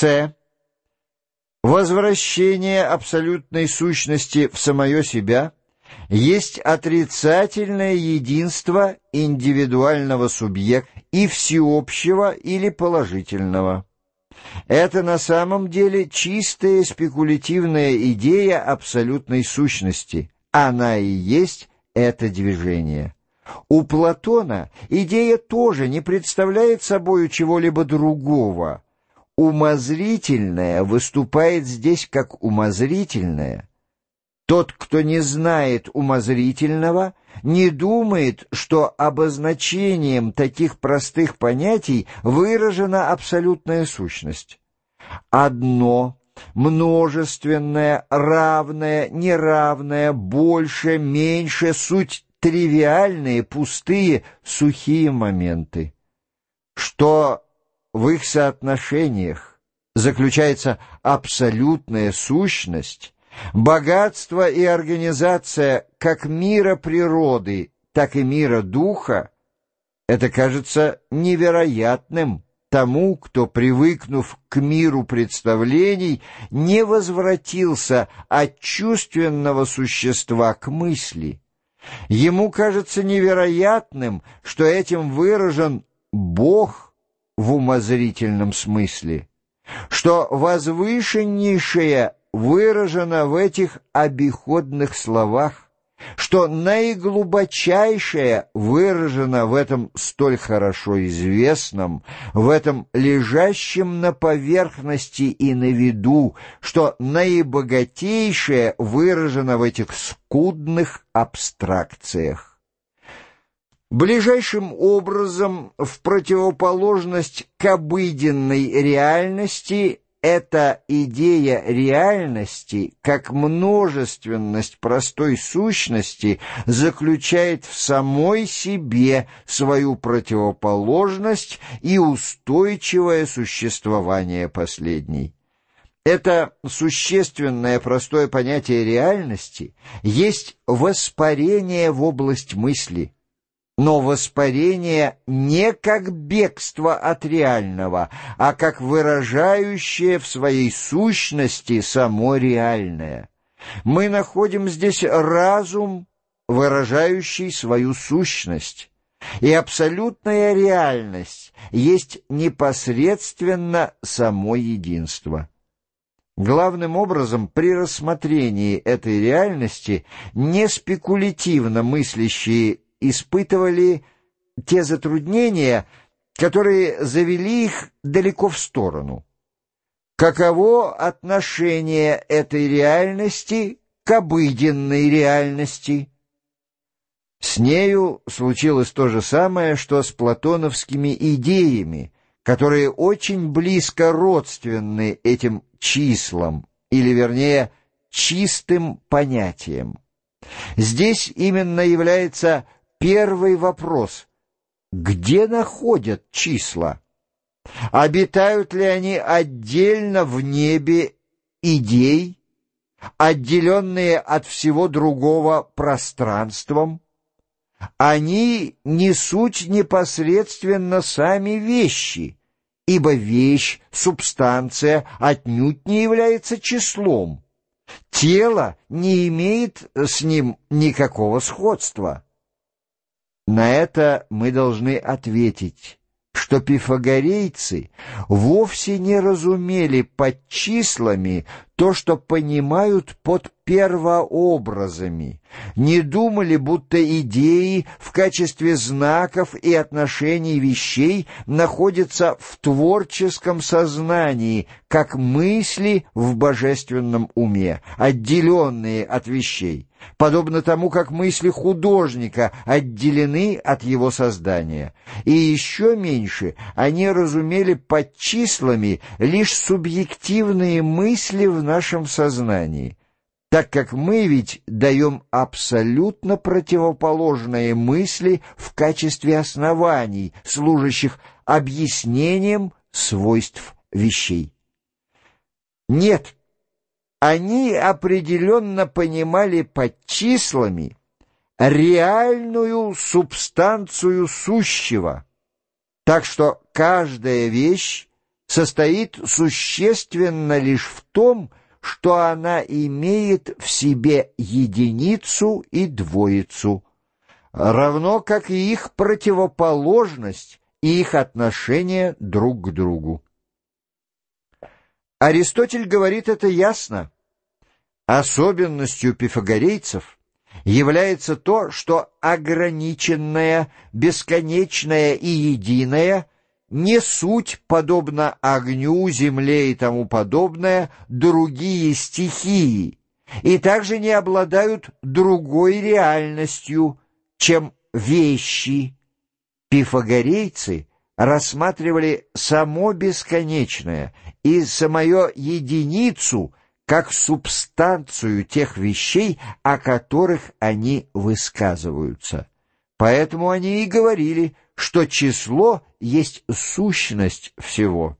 С. Возвращение абсолютной сущности в самое себя есть отрицательное единство индивидуального субъекта и всеобщего или положительного. Это на самом деле чистая спекулятивная идея абсолютной сущности. Она и есть это движение. У Платона идея тоже не представляет собою чего-либо другого – умозрительное выступает здесь как умозрительное. Тот, кто не знает умозрительного, не думает, что обозначением таких простых понятий выражена абсолютная сущность. Одно, множественное, равное, неравное, больше, меньше — суть тривиальные, пустые, сухие моменты. Что в их соотношениях заключается абсолютная сущность, богатство и организация как мира природы, так и мира духа, это кажется невероятным тому, кто, привыкнув к миру представлений, не возвратился от чувственного существа к мысли. Ему кажется невероятным, что этим выражен Бог – в умозрительном смысле, что возвышеннейшее выражено в этих обиходных словах, что наиглубочайшее выражено в этом столь хорошо известном, в этом лежащем на поверхности и на виду, что наибогатейшее выражено в этих скудных абстракциях. Ближайшим образом, в противоположность к обыденной реальности, эта идея реальности, как множественность простой сущности, заключает в самой себе свою противоположность и устойчивое существование последней. Это существенное простое понятие реальности есть воспарение в область мысли – но воспарение не как бегство от реального, а как выражающее в своей сущности само реальное. Мы находим здесь разум, выражающий свою сущность, и абсолютная реальность есть непосредственно само единство. Главным образом, при рассмотрении этой реальности не спекулятивно мыслящие испытывали те затруднения, которые завели их далеко в сторону. Каково отношение этой реальности к обыденной реальности? С нею случилось то же самое, что с платоновскими идеями, которые очень близко родственны этим числам, или, вернее, чистым понятиям. Здесь именно является Первый вопрос. Где находят числа? Обитают ли они отдельно в небе идей, отделенные от всего другого пространством? Они несут непосредственно сами вещи, ибо вещь, субстанция, отнюдь не является числом. Тело не имеет с ним никакого сходства. На это мы должны ответить, что пифагорейцы вовсе не разумели под числами то, что понимают под первообразами, не думали, будто идеи в качестве знаков и отношений вещей находятся в творческом сознании, как мысли в божественном уме, отделенные от вещей подобно тому, как мысли художника отделены от его создания. И еще меньше они разумели под числами лишь субъективные мысли в нашем сознании, так как мы ведь даем абсолютно противоположные мысли в качестве оснований, служащих объяснением свойств вещей. Нет, они определенно понимали под числами реальную субстанцию сущего, так что каждая вещь состоит существенно лишь в том, что она имеет в себе единицу и двоицу, равно как и их противоположность и их отношение друг к другу. Аристотель говорит это ясно. Особенностью пифагорейцев является то, что ограниченное, бесконечное и единое не суть, подобно огню, земле и тому подобное, другие стихии, и также не обладают другой реальностью, чем вещи. Пифагорейцы рассматривали само бесконечное и самое единицу как субстанцию тех вещей, о которых они высказываются. Поэтому они и говорили, что число есть сущность всего.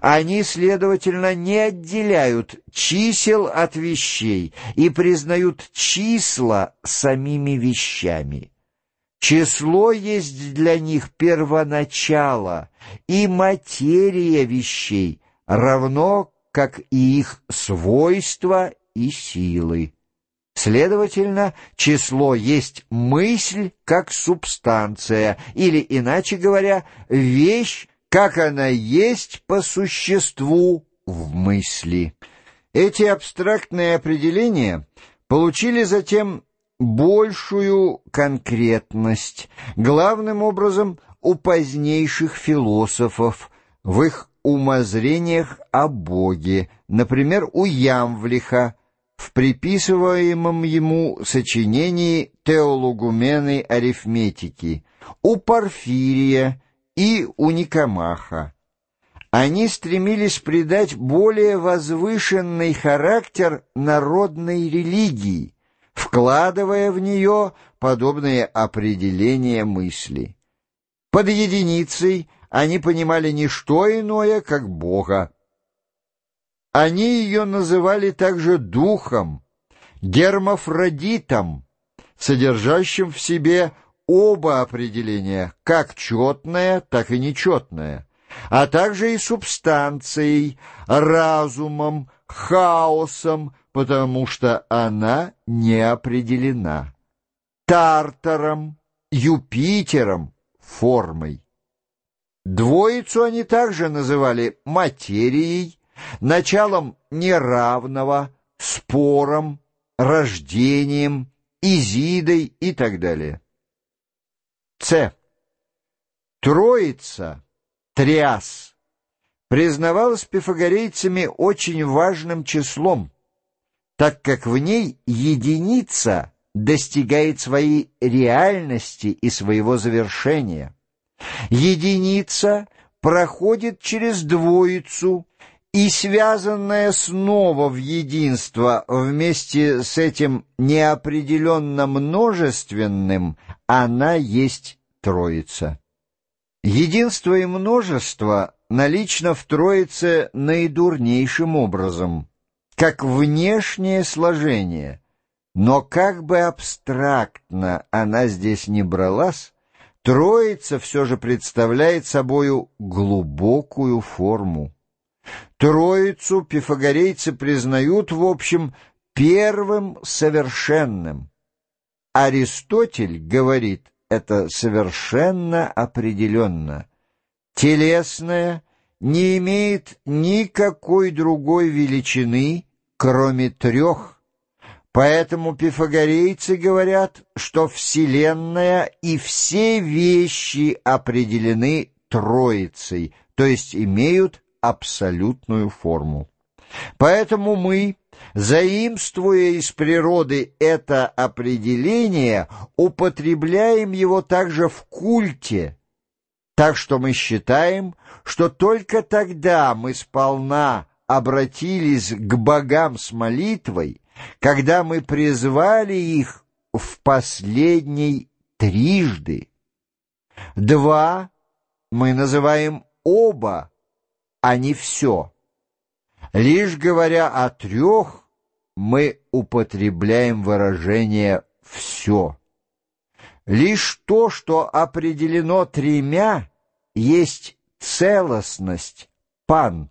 Они, следовательно, не отделяют чисел от вещей и признают числа самими вещами. Число есть для них первоначало и материя вещей, равно как и их свойства и силы. Следовательно, число есть мысль как субстанция, или, иначе говоря, вещь, как она есть по существу в мысли. Эти абстрактные определения получили затем большую конкретность, главным образом у позднейших философов, в их умозрениях о Боге, например, у Ямвлиха, в приписываемом ему сочинении «Теологумены арифметики», у Порфирия и у Никомаха. Они стремились придать более возвышенный характер народной религии, вкладывая в нее подобные определения мысли. Под единицей они понимали не что иное, как Бога. Они ее называли также духом, гермафродитом, содержащим в себе оба определения, как четное, так и нечетное, а также и субстанцией, разумом, хаосом, потому что она не определена, Тартаром, Юпитером, формой. Двоицу они также называли материей, началом неравного, спором, рождением, изидой и так далее. С. Троица, триас, признавалась пифагорейцами очень важным числом, так как в ней единица достигает своей реальности и своего завершения. Единица проходит через двоицу, и связанная снова в единство вместе с этим неопределенно множественным, она есть Троица. Единство и множество налично в Троице наидурнейшим образом, как внешнее сложение, но как бы абстрактно она здесь не бралась, Троица все же представляет собою глубокую форму. Троицу пифагорейцы признают, в общем, первым совершенным. Аристотель говорит это совершенно определенно. Телесное не имеет никакой другой величины, кроме трех Поэтому пифагорейцы говорят, что Вселенная и все вещи определены Троицей, то есть имеют абсолютную форму. Поэтому мы, заимствуя из природы это определение, употребляем его также в культе, так что мы считаем, что только тогда мы сполна обратились к богам с молитвой, когда мы призвали их в последней трижды. Два мы называем оба, а не все. Лишь говоря о трех, мы употребляем выражение «все». Лишь то, что определено тремя, есть целостность, пан